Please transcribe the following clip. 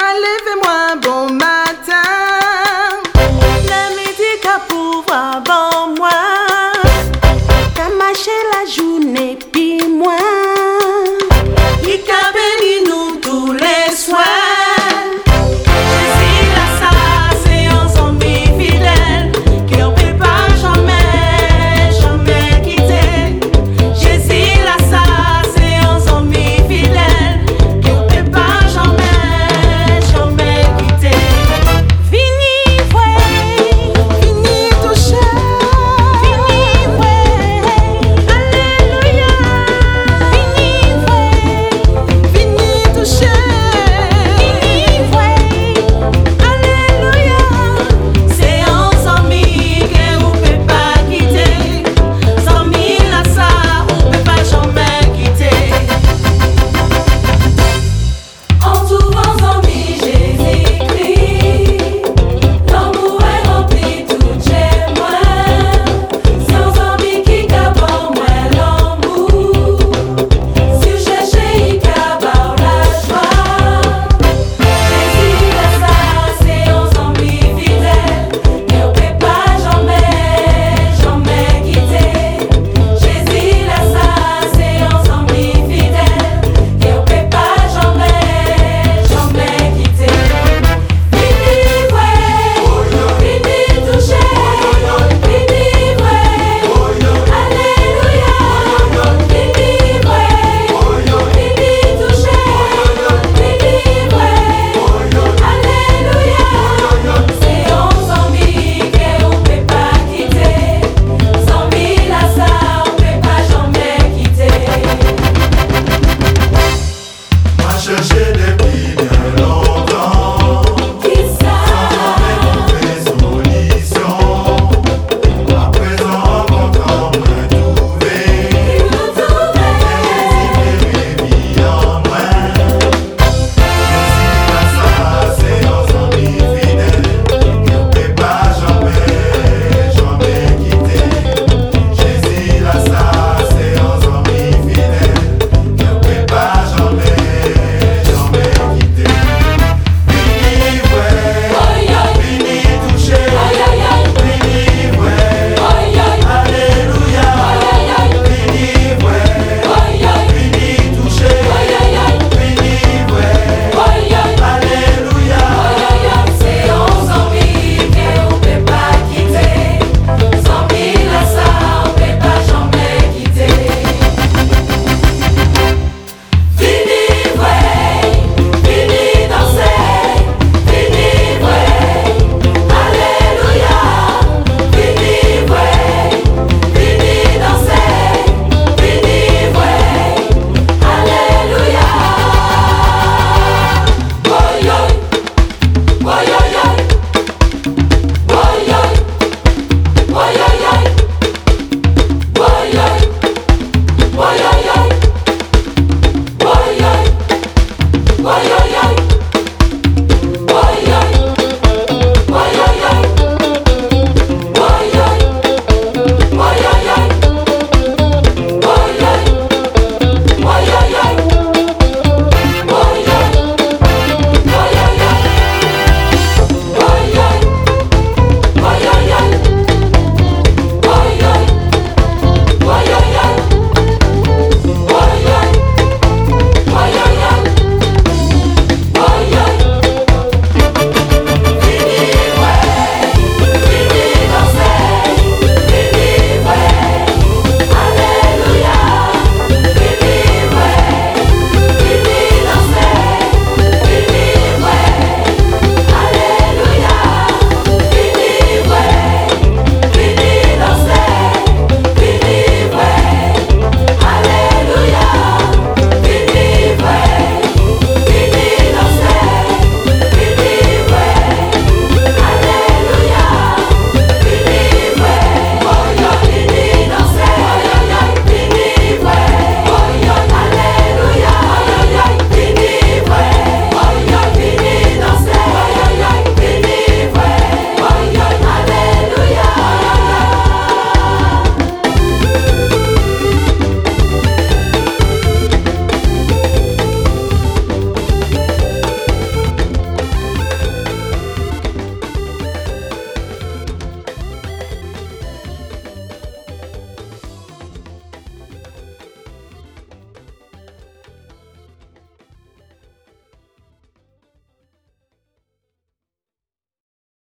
Allez-moi bon matin. Le midi qu'a pouvoir bon moi. T'as marché la journée, puis moi.